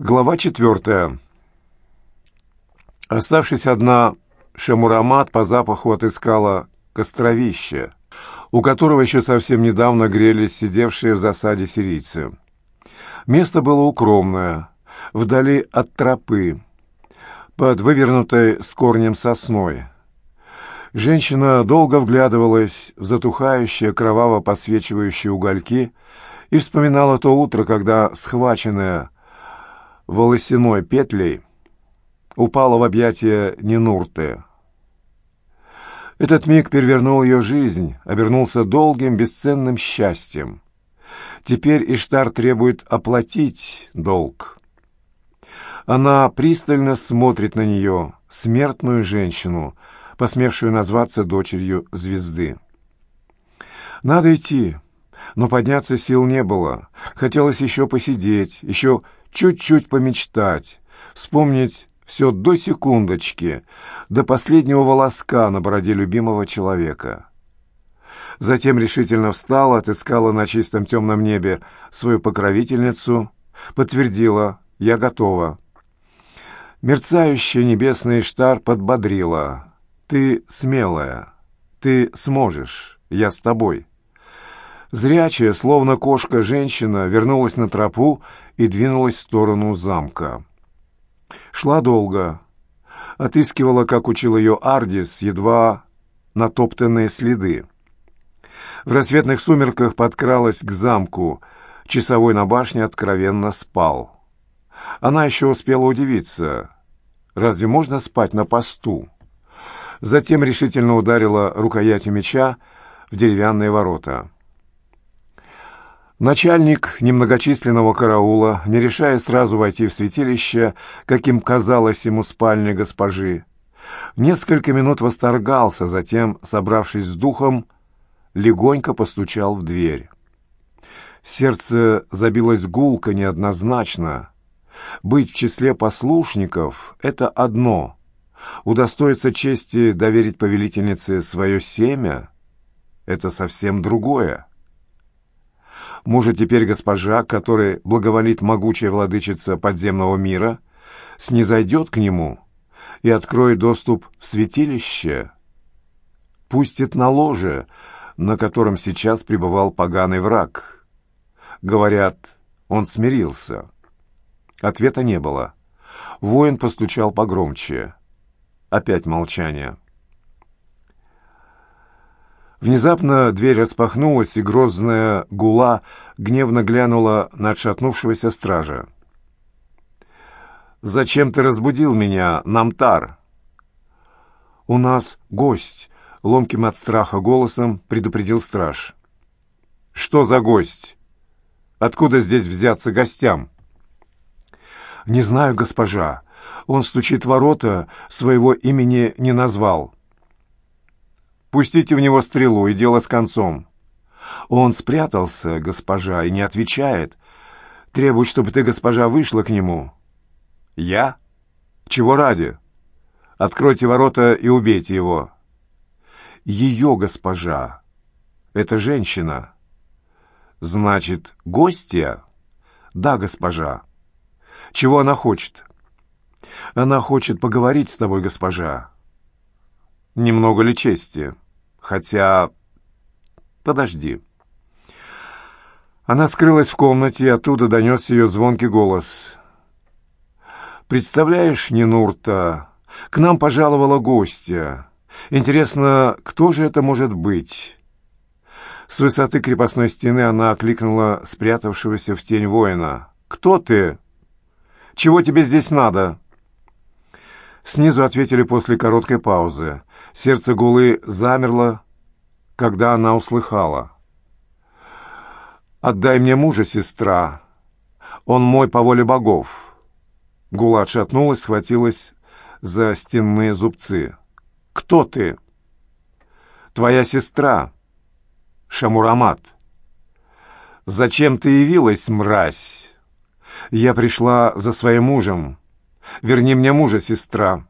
Глава четвертая. Оставшись одна, Шамурамат по запаху отыскала костровище, у которого еще совсем недавно грелись сидевшие в засаде сирийцы. Место было укромное, вдали от тропы, под вывернутой с корнем сосной. Женщина долго вглядывалась в затухающие кроваво посвечивающие угольки и вспоминала то утро, когда схваченная волосяной петлей упала в объятия Нинурты. Этот миг перевернул ее жизнь, обернулся долгим, бесценным счастьем. Теперь Иштар требует оплатить долг. Она пристально смотрит на нее, смертную женщину, посмевшую назваться дочерью звезды. Надо идти, но подняться сил не было. Хотелось еще посидеть, еще чуть-чуть помечтать, вспомнить все до секундочки, до последнего волоска на бороде любимого человека. Затем решительно встала, отыскала на чистом темном небе свою покровительницу, подтвердила «Я готова». Мерцающая небесный штар подбодрила «Ты смелая, ты сможешь, я с тобой». Зрячая, словно кошка, женщина вернулась на тропу и двинулась в сторону замка. Шла долго. Отыскивала, как учил ее Ардис, едва натоптанные следы. В рассветных сумерках подкралась к замку. Часовой на башне откровенно спал. Она еще успела удивиться. Разве можно спать на посту? Затем решительно ударила рукоятью меча в деревянные ворота. Начальник немногочисленного караула, не решая сразу войти в святилище, каким казалось ему спальня госпожи, несколько минут восторгался, затем, собравшись с духом, легонько постучал в дверь. Сердце забилось гулко неоднозначно. Быть в числе послушников — это одно. Удостоиться чести доверить повелительнице свое семя — это совсем другое. Может, теперь госпожа, которой благоволит могучая владычица подземного мира, снизойдет к нему и откроет доступ в святилище? Пустит на ложе, на котором сейчас пребывал поганый враг. Говорят, он смирился. Ответа не было. Воин постучал погромче. Опять молчание. Внезапно дверь распахнулась, и грозная гула гневно глянула на отшатнувшегося стража. «Зачем ты разбудил меня, Намтар?» «У нас гость», — ломким от страха голосом предупредил страж. «Что за гость? Откуда здесь взяться гостям?» «Не знаю, госпожа. Он стучит ворота, своего имени не назвал». Пустите в него стрелу, и дело с концом. Он спрятался, госпожа, и не отвечает. Требует, чтобы ты, госпожа, вышла к нему. Я? Чего ради? Откройте ворота и убейте его. Ее госпожа. Это женщина. Значит, гостья? Да, госпожа. Чего она хочет? Она хочет поговорить с тобой, госпожа. Немного ли чести? Хотя... Подожди. Она скрылась в комнате, и оттуда донес ее звонкий голос. «Представляешь, Нинурта, к нам пожаловала гостья. Интересно, кто же это может быть?» С высоты крепостной стены она окликнула спрятавшегося в тень воина. «Кто ты? Чего тебе здесь надо?» Снизу ответили после короткой паузы. Сердце Гулы замерло, когда она услыхала. «Отдай мне мужа, сестра. Он мой по воле богов». Гула отшатнулась, схватилась за стенные зубцы. «Кто ты?» «Твоя сестра, Шамурамат». «Зачем ты явилась, мразь?» «Я пришла за своим мужем». Верни мне мужа, сестра.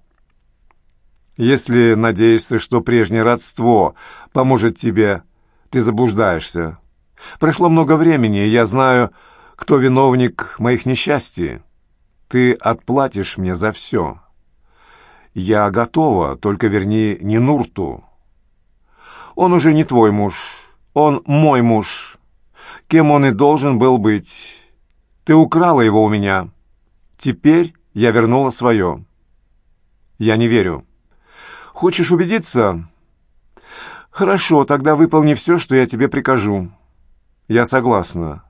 Если надеешься, что прежнее родство поможет тебе, ты заблуждаешься. Прошло много времени, я знаю, кто виновник моих несчастий. Ты отплатишь мне за все. Я готова, только верни не Нурту. Он уже не твой муж, он мой муж. Кем он и должен был быть. Ты украла его у меня. Теперь я вернула свое. Я не верю. Хочешь убедиться? Хорошо, тогда выполни все, что я тебе прикажу. Я согласна.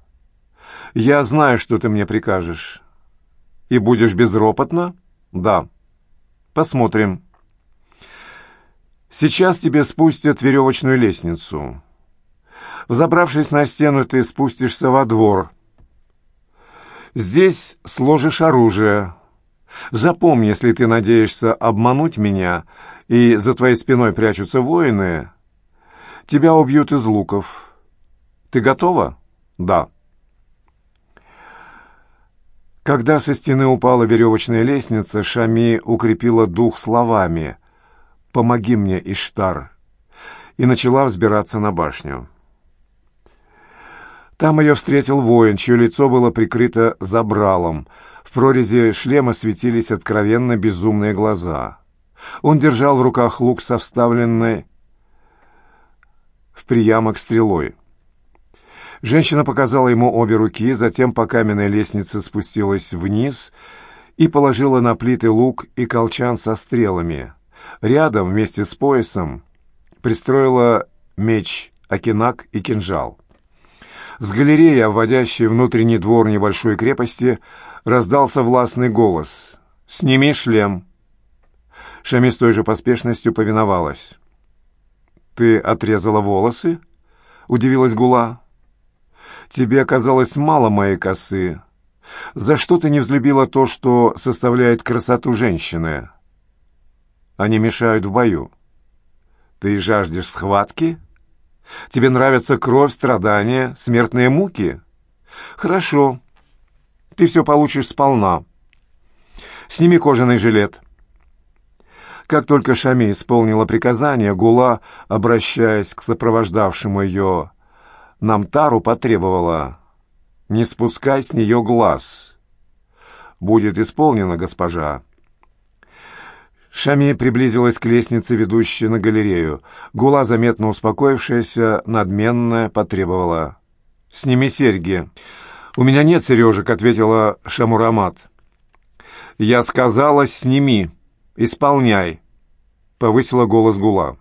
Я знаю, что ты мне прикажешь. И будешь безропотно? Да. Посмотрим. Сейчас тебе спустят веревочную лестницу. Взобравшись на стену, ты спустишься во двор. Здесь сложишь оружие. Запомни, если ты надеешься обмануть меня, и за твоей спиной прячутся воины, тебя убьют из луков. Ты готова? Да. Когда со стены упала веревочная лестница, Шами укрепила дух словами «Помоги мне, Иштар!» и начала взбираться на башню. Там ее встретил воин, чье лицо было прикрыто забралом. В прорези шлема светились откровенно безумные глаза. Он держал в руках лук со вставленной в приямок стрелой. Женщина показала ему обе руки, затем по каменной лестнице спустилась вниз и положила на плиты лук и колчан со стрелами. Рядом, вместе с поясом, пристроила меч, окинак и кинжал. С галереи, обводящей внутренний двор небольшой крепости, раздался властный голос. «Сними шлем!» Шами с той же поспешностью повиновалась. «Ты отрезала волосы?» — удивилась Гула. Тебе оказалось мало моей косы. За что ты не взлюбила то, что составляет красоту женщины? Они мешают в бою. Ты жаждешь схватки? Тебе нравится кровь, страдания, смертные муки? Хорошо. Ты все получишь сполна. Сними кожаный жилет. Как только Шами исполнила приказание, Гула, обращаясь к сопровождавшему ее Намтару потребовала «Не спускай с нее глаз». «Будет исполнено, госпожа». Шами приблизилась к лестнице, ведущей на галерею. Гула, заметно успокоившаяся, надменная, потребовала. «Сними серьги». «У меня нет сережек», — ответила Шамурамат. «Я сказала, сними, исполняй», — повысила голос Гула.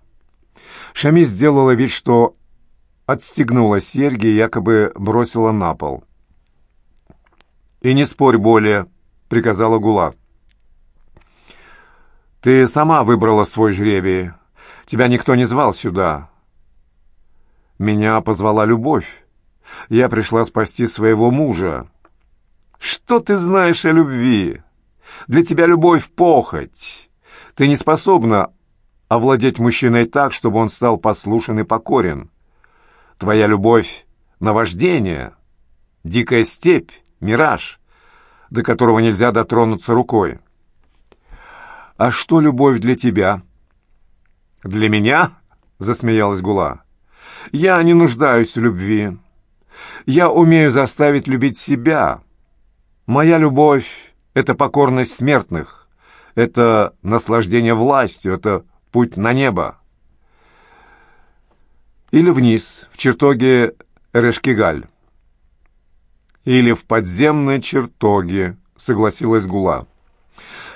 Шами сделала вид, что отстегнула серьги и якобы бросила на пол. «И не спорь более», — приказала Гула. «Ты сама выбрала свой жребий. Тебя никто не звал сюда. Меня позвала любовь. Я пришла спасти своего мужа. Что ты знаешь о любви? Для тебя любовь — похоть. Ты не способна овладеть мужчиной так, чтобы он стал послушен и покорен. Твоя любовь — наваждение, дикая степь, мираж, до которого нельзя дотронуться рукой. А что любовь для тебя? Для меня? — засмеялась Гула. Я не нуждаюсь в любви. Я умею заставить любить себя. Моя любовь — это покорность смертных, это наслаждение властью, это путь на небо. Или вниз, в чертоге Решкигаль. Или в подземной чертоге, согласилась Гула,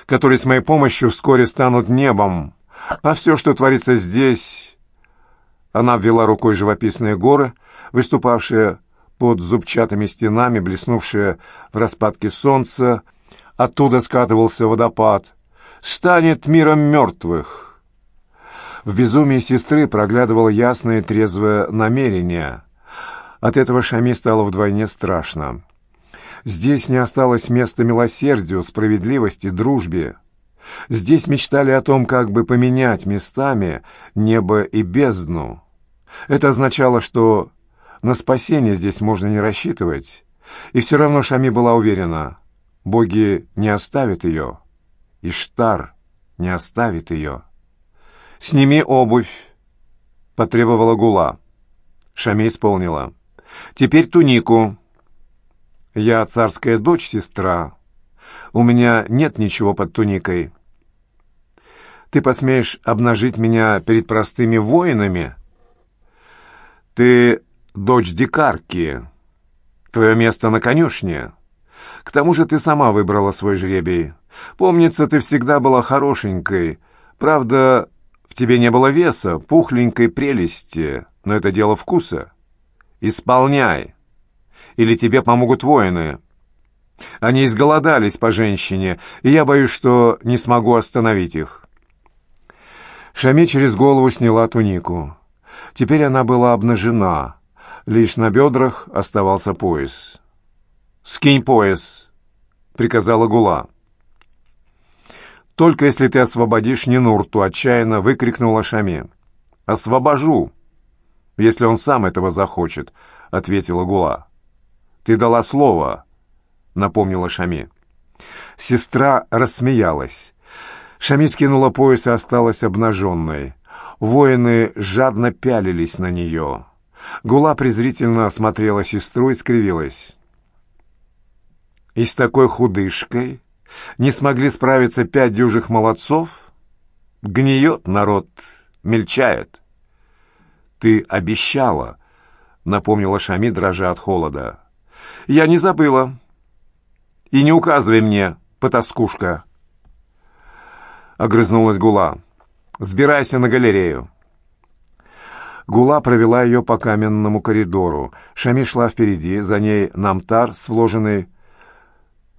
которые с моей помощью вскоре станут небом, а все, что творится здесь... Она ввела рукой живописные горы, выступавшие под зубчатыми стенами, блеснувшие в распадке солнца, оттуда скатывался водопад, станет миром мертвых. В безумии сестры проглядывало ясное трезвое намерение. От этого Шами стало вдвойне страшно. Здесь не осталось места милосердию, справедливости, дружбе. Здесь мечтали о том, как бы поменять местами небо и бездну. Это означало, что на спасение здесь можно не рассчитывать. И все равно Шами была уверена, боги не оставят ее. Иштар не оставит ее. «Сними обувь», — потребовала Гула. Шами исполнила. «Теперь тунику». «Я царская дочь, сестра. У меня нет ничего под туникой. Ты посмеешь обнажить меня перед простыми воинами? Ты дочь дикарки. Твое место на конюшне. К тому же ты сама выбрала свой жребий. Помнится, ты всегда была хорошенькой. Правда, в тебе не было веса, пухленькой прелести, но это дело вкуса. Исполняй. Или тебе помогут воины. Они изголодались по женщине, и я боюсь, что не смогу остановить их. Шами через голову сняла тунику. Теперь она была обнажена. Лишь на бедрах оставался пояс. «Скинь пояс!» — приказала Гула. «Только если ты освободишь Нинурту!» — отчаянно выкрикнула Шами. «Освобожу, если он сам этого захочет», — ответила Гула. «Ты дала слово», — напомнила Шами. Сестра рассмеялась. Шами скинула пояс и осталась обнаженной. Воины жадно пялились на нее. Гула презрительно осмотрела сестру и скривилась. «И с такой худышкой не смогли справиться пять дюжих молодцов? Гниет народ, мельчает». «Ты обещала», — напомнила Шами, дрожа от холода. «Я не забыла. И не указывай мне, потаскушка». Огрызнулась Гула. «Сбирайся на галерею». Гула провела ее по каменному коридору. Шами шла впереди, за ней Намтар с вложенной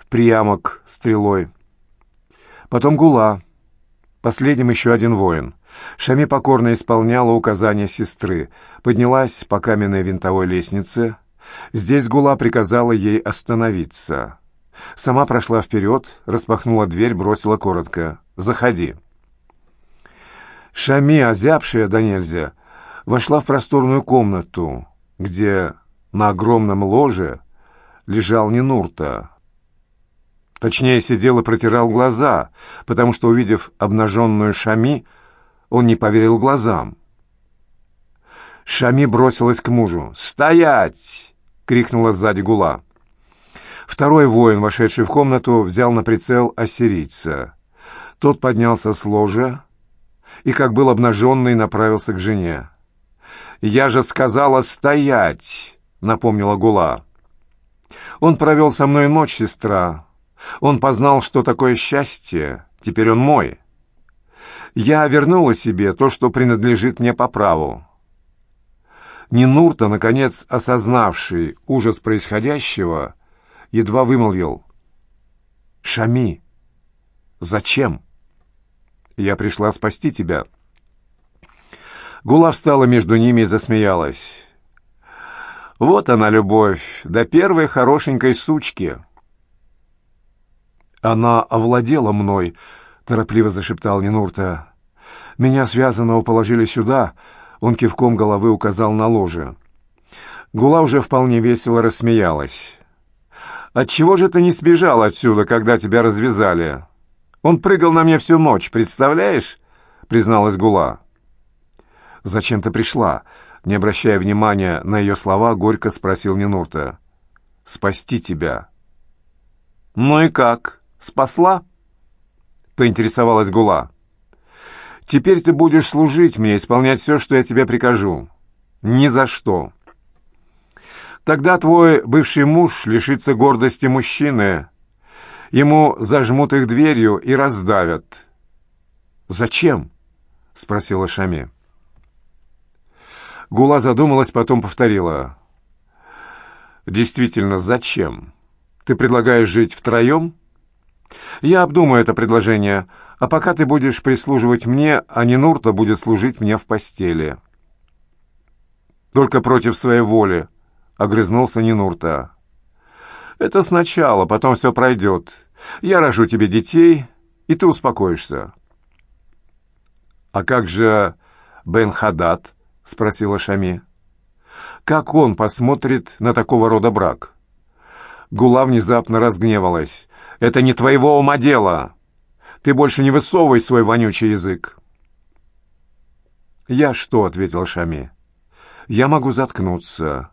приямок стрелой. Потом Гула. Последним еще один воин. Шами покорно исполняла указания сестры. Поднялась по каменной винтовой лестнице. Здесь Гула приказала ей остановиться. Сама прошла вперед, распахнула дверь, бросила коротко. «Заходи». Шами, озябшая до нельзя, вошла в просторную комнату, где на огромном ложе лежал Нинурта. Точнее, сидел и протирал глаза, потому что, увидев обнаженную Шами, он не поверил глазам. Шами бросилась к мужу. «Стоять!» — крикнула сзади Гула. Второй воин, вошедший в комнату, взял на прицел ассирийца. Тот поднялся с ложа и, как был обнаженный, направился к жене. «Я же сказала стоять!» — напомнила Гула. «Он провел со мной ночь, сестра. Он познал, что такое счастье. Теперь он мой. Я вернула себе то, что принадлежит мне по праву». Нинурта, наконец осознавший ужас происходящего, едва вымолвил. «Шами, зачем?» «Я пришла спасти тебя». Гула встала между ними и засмеялась. «Вот она, любовь, до первой хорошенькой сучки». «Она овладела мной», — торопливо зашептал Нинурта. «Меня связанного положили сюда», — он кивком головы указал на ложе. Гула уже вполне весело рассмеялась. «Отчего же ты не сбежал отсюда, когда тебя развязали? Он прыгал на мне всю ночь, представляешь?» — призналась Гула. «Зачем ты пришла?» Не обращая внимания на ее слова, горько спросил Нинурта. «Спасти тебя». «Ну и как? Спасла?» Поинтересовалась Гула. «Теперь ты будешь служить мне, исполнять все, что я тебе прикажу. Ни за что». Тогда твой бывший муж лишится гордости мужчины. Ему зажмут их дверью и раздавят. «Зачем?» — спросила Шами. Гула задумалась, потом повторила. «Действительно, зачем? Ты предлагаешь жить втроем?» «Я обдумаю это предложение, а пока ты будешь прислуживать мне, а не Нурта будет служить мне в постели». «Только против своей воли», — огрызнулся Нинурта. «Это сначала, потом все пройдет. Я рожу тебе детей, и ты успокоишься». «А как же Бен Хадад?» — спросила Шами. «Как он посмотрит на такого рода брак?» Гула внезапно разгневалась. «Это не твоего ума дело! Ты больше не высовывай свой вонючий язык!» «Я что?» — ответил Шами. «Я могу заткнуться.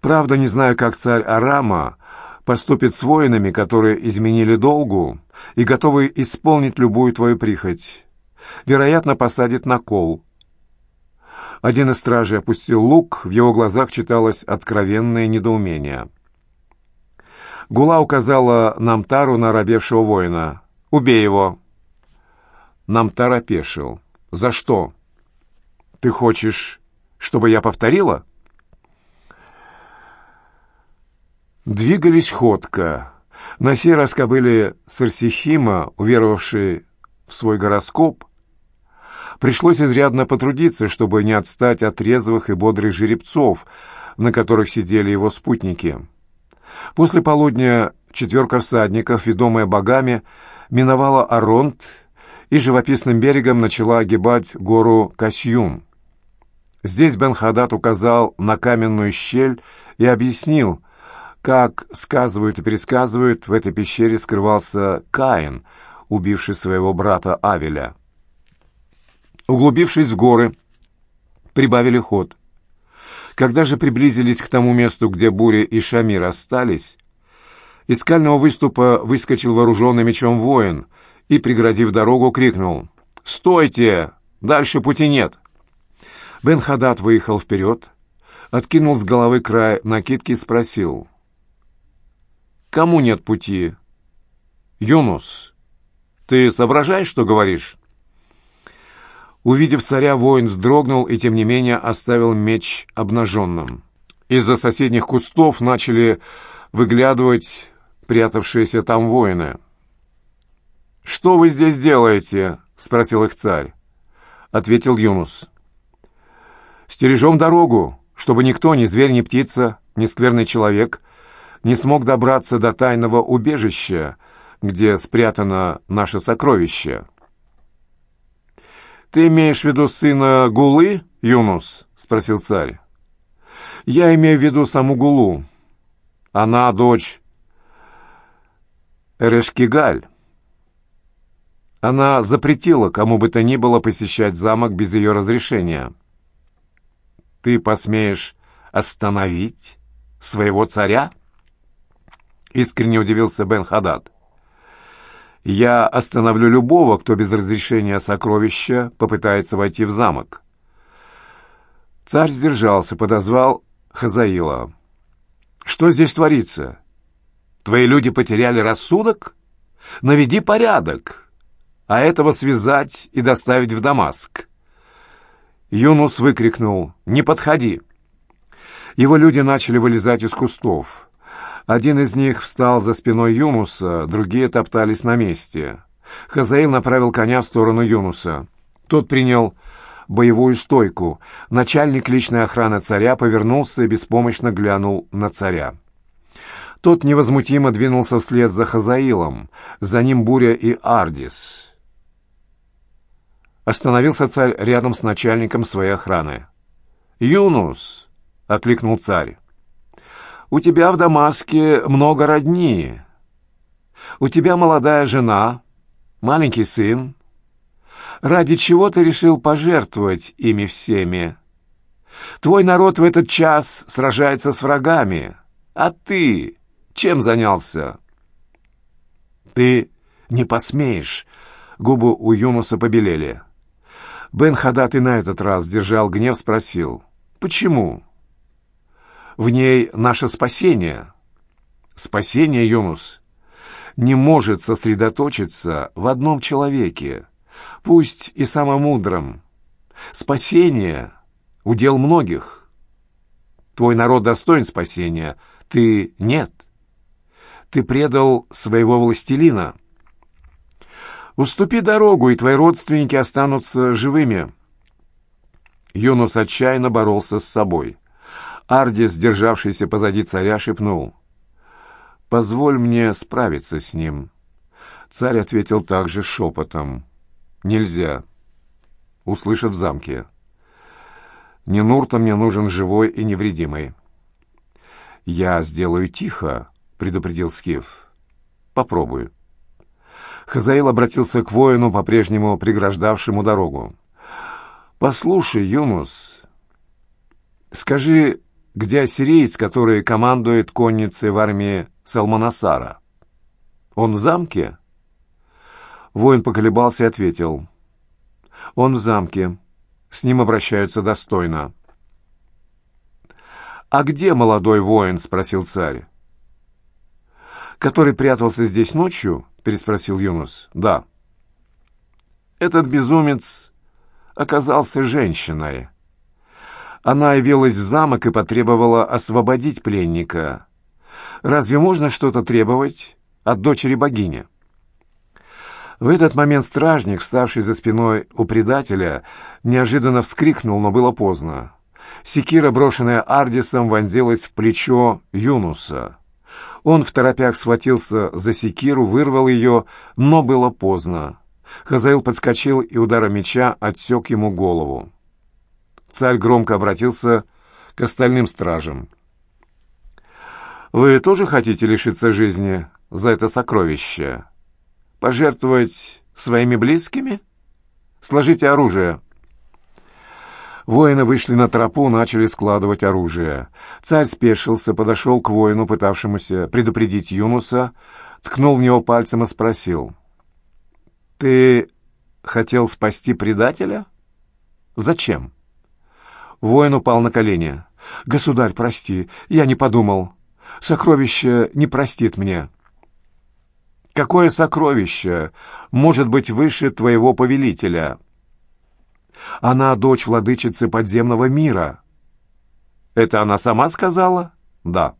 Правда, не знаю, как царь Арама, поступит с воинами, которые изменили долгу и готовы исполнить любую твою прихоть. Вероятно, посадит на кол. Один из стражей опустил лук, в его глазах читалось откровенное недоумение. Гула указала Намтару на оробевшего воина. «Убей его!» Намтар опешил. «За что? Ты хочешь, чтобы я повторила?» Двигались ходко. На сей раз кобыли Сарсихима, уверовавшие в свой гороскоп, пришлось изрядно потрудиться, чтобы не отстать от трезвых и бодрых жеребцов, на которых сидели его спутники. После полудня четверка всадников, ведомая богами, миновала Аронт и живописным берегом начала огибать гору Касьюм. Здесь Бен Хадад указал на каменную щель и объяснил, как сказывают и пересказывают, в этой пещере скрывался Каин, убивший своего брата Авеля. Углубившись в горы, прибавили ход. Когда же приблизились к тому месту, где Буря и Шамир остались, из скального выступа выскочил вооруженный мечом воин и, преградив дорогу, крикнул «Стойте! Дальше пути нет!» Бен Хадад выехал вперед, откинул с головы край накидки и спросил Кому нет пути? Юнус, ты соображаешь, что говоришь? Увидев царя, воин вздрогнул и, тем не менее, оставил меч обнаженным. Из-за соседних кустов начали выглядывать прятавшиеся там воины. «Что вы здесь делаете?» — спросил их царь. Ответил Юнус. «Стережем дорогу, чтобы никто, ни зверь, ни птица, ни скверный человек не смог добраться до тайного убежища, где спрятано наше сокровище. «Ты имеешь в виду сына Гулы, Юнус?» — спросил царь. «Я имею в виду саму Гулу. Она дочь Эрешкигаль. Она запретила кому бы то ни было посещать замок без ее разрешения. Ты посмеешь остановить своего царя?» Искренне удивился Бен Хадад. «Я остановлю любого, кто без разрешения сокровища попытается войти в замок». Царь сдержался, подозвал Хазаила. «Что здесь творится? Твои люди потеряли рассудок? Наведи порядок, а этого связать и доставить в Дамаск». Юнус выкрикнул «Не подходи!». Его люди начали вылезать из кустов. Один из них встал за спиной Юнуса, другие топтались на месте. Хазаил направил коня в сторону Юнуса. Тот принял боевую стойку. Начальник личной охраны царя повернулся и беспомощно глянул на царя. Тот невозмутимо двинулся вслед за Хазаилом, за ним Буря и Ардис. Остановился царь рядом с начальником своей охраны. «Юнус!» — окликнул царь. У тебя в Дамаске много родни. У тебя молодая жена, маленький сын. Ради чего ты решил пожертвовать ими всеми? Твой народ в этот час сражается с врагами. А ты чем занялся? Ты не посмеешь. Губы у Юнуса побелели. Бен Хадат и на этот раз держал гнев, спросил. «Почему?» В ней наше спасение. Спасение, Юнус, не может сосредоточиться в одном человеке, пусть и самом мудром. Спасение — удел многих. Твой народ достоин спасения, ты — нет. Ты предал своего властелина. Уступи дорогу, и твои родственники останутся живыми. Юнус отчаянно боролся с собой. Ардис, державшийся позади царя, шепнул. «Позволь мне справиться с ним». Царь ответил также шепотом. «Нельзя. Услышат в замке. Ненурта мне нужен живой и невредимый». «Я сделаю тихо», — предупредил Скиф. «Попробую». Хазаил обратился к воину, по-прежнему преграждавшему дорогу. «Послушай, Юнус, скажи где ассириец, который командует конницей в армии Салманасара. Он в замке? Воин поколебался и ответил. Он в замке. С ним обращаются достойно. «А где молодой воин?» — спросил царь. «Который прятался здесь ночью?» — переспросил Юнус. «Да». Этот безумец оказался женщиной. Она явилась в замок и потребовала освободить пленника. Разве можно что-то требовать от дочери богини? В этот момент стражник, вставший за спиной у предателя, неожиданно вскрикнул, но было поздно. Секира, брошенная Ардисом, вонзилась в плечо Юнуса. Он в торопях схватился за секиру, вырвал ее, но было поздно. Хазаил подскочил и ударом меча отсек ему голову. Царь громко обратился к остальным стражам. «Вы тоже хотите лишиться жизни за это сокровище? Пожертвовать своими близкими? Сложите оружие!» Воины вышли на тропу, начали складывать оружие. Царь спешился, подошел к воину, пытавшемуся предупредить Юнуса, ткнул в него пальцем и спросил. «Ты хотел спасти предателя? Зачем?» Воин упал на колени. «Государь, прости, я не подумал. Сокровище не простит мне». «Какое сокровище может быть выше твоего повелителя?» Она дочь владычицы подземного мира. Это она сама сказала? Да.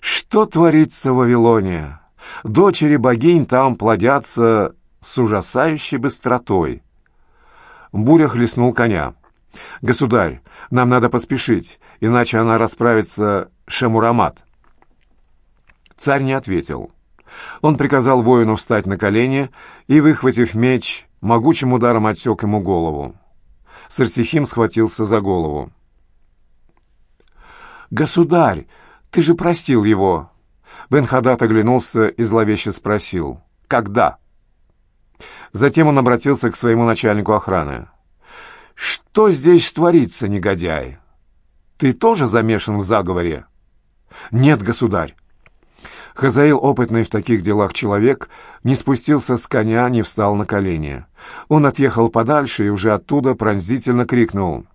Что творится в Вавилоне? Дочери богинь там плодятся с ужасающей быстротой. Буря хлестнул коня. «Государь, нам надо поспешить, иначе она расправится Шемурамат». Царь не ответил. Он приказал воину встать на колени и, выхватив меч, могучим ударом отсек ему голову. Сарсихим схватился за голову. «Государь, ты же простил его!» Бен-Хадад оглянулся и зловеще спросил. «Когда?» Затем он обратился к своему начальнику охраны. «Что здесь творится, негодяй? Ты тоже замешан в заговоре?» «Нет, государь. Хазаил, опытный в таких делах человек, не спустился с коня, не встал на колени. Он отъехал подальше и уже оттуда пронзительно крикнул.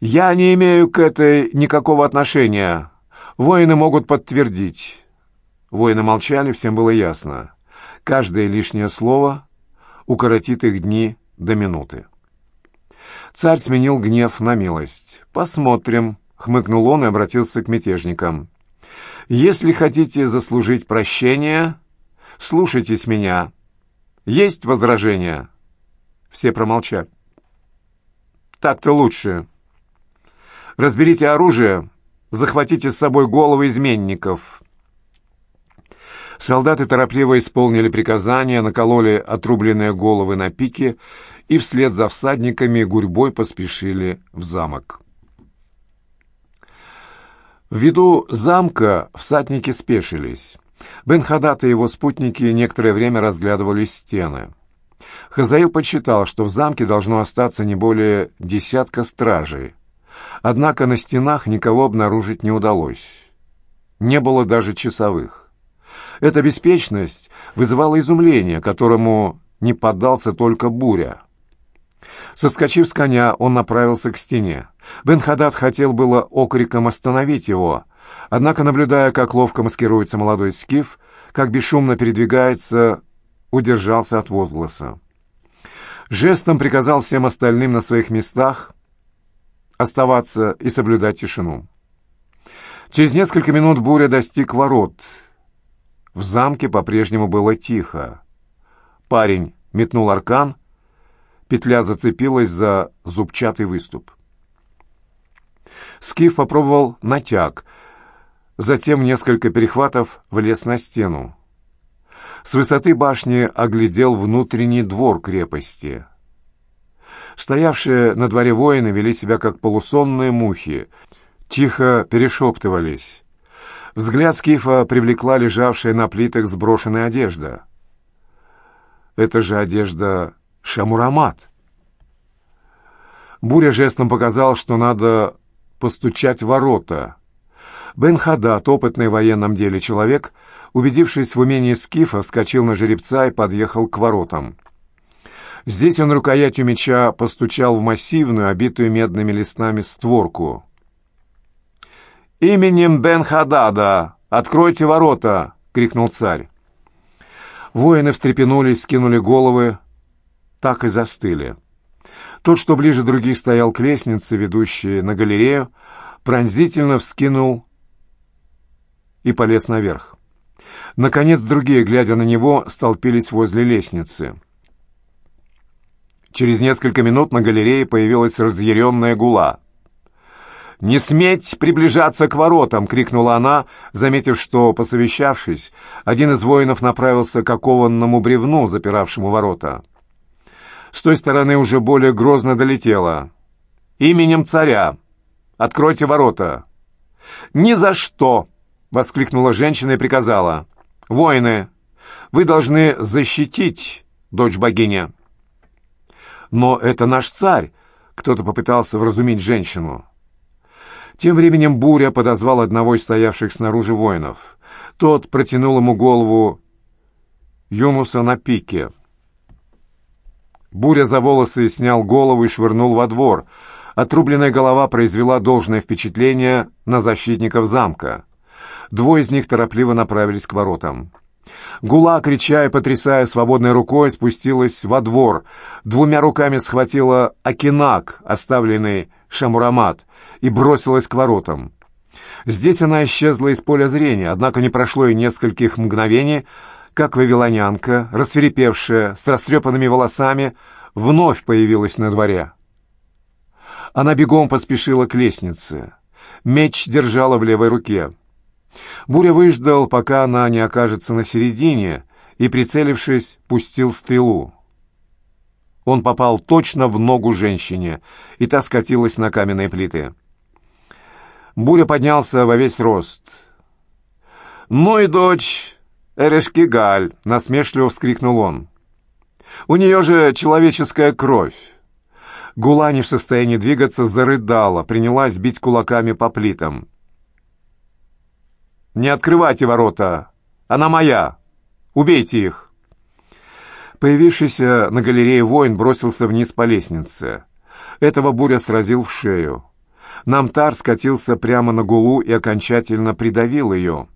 «Я не имею к этой никакого отношения. Воины могут подтвердить». Воины молчали, всем было ясно. Каждое лишнее слово укоротит их дни до минуты. Царь сменил гнев на милость. «Посмотрим», — хмыкнул он и обратился к мятежникам. Если хотите заслужить прощение, слушайтесь меня. Есть возражения?» Все промолчали. «Так-то лучше. Разберите оружие, захватите с собой головы изменников». Солдаты торопливо исполнили приказания, накололи отрубленные головы на пике и вслед за всадниками гурьбой поспешили в замок. В виду замка всадники спешились. Бен-Хадат и его спутники некоторое время разглядывали стены. Хазаил подсчитал, что в замке должно остаться не более десятка стражей. Однако на стенах никого обнаружить не удалось. Не было даже часовых. Эта беспечность вызывала изумление, которому не поддался только буря. Соскочив с коня, он направился к стене. Бен-Хадад хотел было окриком остановить его, однако, наблюдая, как ловко маскируется молодой скиф, как бесшумно передвигается, удержался от возгласа. Жестом приказал всем остальным на своих местах оставаться и соблюдать тишину. Через несколько минут буря достиг ворот. В замке по-прежнему было тихо. Парень метнул аркан — Петля зацепилась за зубчатый выступ. Скиф попробовал натяг, затем несколько перехватов влез на стену. С высоты башни оглядел внутренний двор крепости. Стоявшие на дворе воины вели себя как полусонные мухи, тихо перешептывались. Взгляд Скифа привлекла лежавшая на плитах сброшенная одежда. Это же одежда Шамурамат. Буря жестом показал, что надо постучать в ворота. Бен Хадат, опытный в военном деле человек, убедившись в умении скифа, вскочил на жеребца и подъехал к воротам. Здесь он рукоятью меча постучал в массивную, обитую медными листами створку. «Именем Бен Хадада! Откройте ворота!» — крикнул царь. Воины встрепенулись, скинули головы, так и застыли. Тот, что ближе других стоял к лестнице, ведущей на галерею, пронзительно вскинул и полез наверх. Наконец другие, глядя на него, столпились возле лестницы. Через несколько минут на галерее появилась разъяренная гула. «Не сметь приближаться к воротам!» — крикнула она, заметив, что, посовещавшись, один из воинов направился к окованному бревну, запиравшему ворота. С той стороны уже более грозно долетело. «Именем царя! Откройте ворота!» «Ни за что!» — воскликнула женщина и приказала. «Воины, вы должны защитить дочь богиня!» «Но это наш царь!» — кто-то попытался вразумить женщину. Тем временем Буря подозвал одного из стоявших снаружи воинов. Тот протянул ему голову Юнуса на пике. Буря за волосы снял голову и швырнул во двор. Отрубленная голова произвела должное впечатление на защитников замка. Двое из них торопливо направились к воротам. Гула, крича и потрясая свободной рукой, спустилась во двор. Двумя руками схватила окинак, оставленный Шамурамат, и бросилась к воротам. Здесь она исчезла из поля зрения, однако не прошло и нескольких мгновений, как вавилонянка, рассверепевшая, с растрепанными волосами, вновь появилась на дворе. Она бегом поспешила к лестнице. Меч держала в левой руке. Буря выждал, пока она не окажется на середине, и, прицелившись, пустил стрелу. Он попал точно в ногу женщине, и та скатилась на каменные плиты. Буря поднялся во весь рост. «Ну и дочь Эрешкигаль!» — насмешливо вскрикнул он. «У нее же человеческая кровь!» Гула, не в состоянии двигаться, зарыдала, принялась бить кулаками по плитам. «Не открывайте ворота! Она моя! Убейте их!» Появившийся на галерее воин бросился вниз по лестнице. Этого буря сразил в шею. Намтар скатился прямо на гулу и окончательно придавил ее.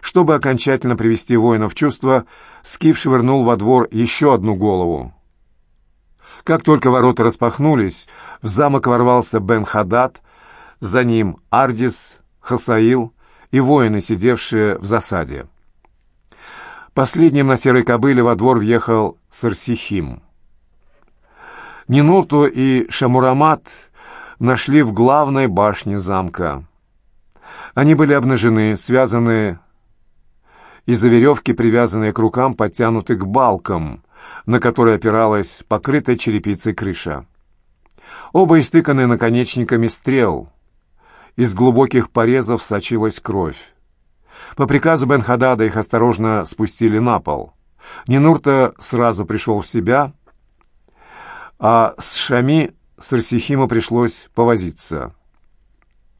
Чтобы окончательно привести воина в чувство, Скиф швырнул во двор еще одну голову. Как только ворота распахнулись, в замок ворвался Бен-Хадад, за ним Ардис, Хасаил и воины, сидевшие в засаде. Последним на серой кобыле во двор въехал Сарсихим. Нинурту и Шамурамат нашли в главной башне замка. Они были обнажены, связаны из-за веревки, привязанные к рукам, подтянуты к балкам, на которые опиралась покрытая черепицей крыша. Оба истыканы наконечниками стрел — из глубоких порезов сочилась кровь. По приказу Бен-Хадада их осторожно спустили на пол. Нинурта сразу пришел в себя, а с Шами с Арсихиму пришлось повозиться.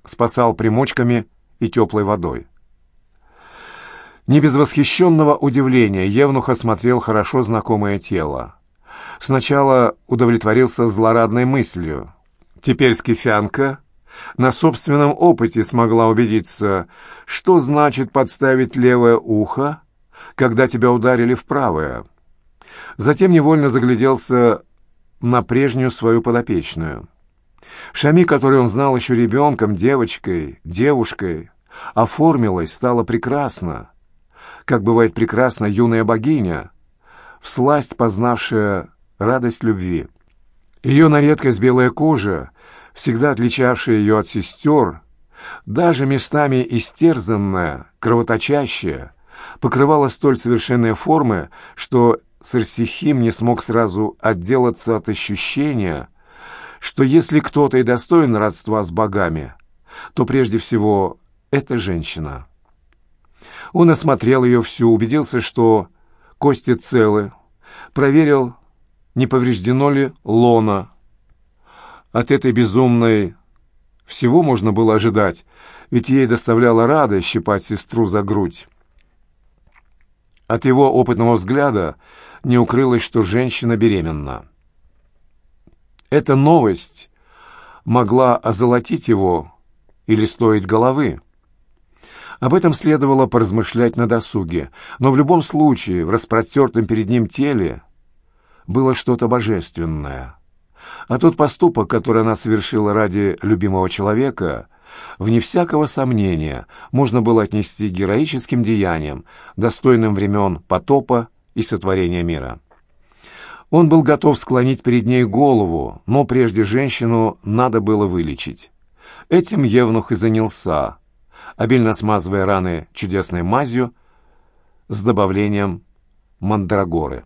Спасал примочками и теплой водой. Не без восхищенного удивления Евнух осмотрел хорошо знакомое тело. Сначала удовлетворился злорадной мыслью. Теперь скифянка на собственном опыте смогла убедиться, что значит подставить левое ухо, когда тебя ударили в правое. Затем невольно загляделся на прежнюю свою подопечную. Шами, которую он знал еще ребенком, девочкой, девушкой, оформилась, стала прекрасна, как бывает прекрасна юная богиня, всласть познавшая радость любви. Ее на редкость белая кожа всегда отличавшая ее от сестер, даже местами истерзанная, кровоточащая, покрывала столь совершенные формы, что Сарсихим не смог сразу отделаться от ощущения, что если кто-то и достоин родства с богами, то прежде всего это женщина. Он осмотрел ее всю, убедился, что кости целы, проверил, не повреждено ли лона, от этой безумной Всего можно было ожидать, ведь ей доставляло радость щипать сестру за грудь. От его опытного взгляда не укрылось, что женщина беременна. Эта новость могла озолотить его или стоить головы. Об этом следовало поразмышлять на досуге, но в любом случае в распростертом перед ним теле было что-то божественное. А тот поступок, который она совершила ради любимого человека, вне всякого сомнения, можно было отнести героическим деяниям, достойным времен потопа и сотворения мира. Он был готов склонить перед ней голову, но прежде женщину надо было вылечить. Этим Евнух и занялся, обильно смазывая раны чудесной мазью с добавлением мандрагоры.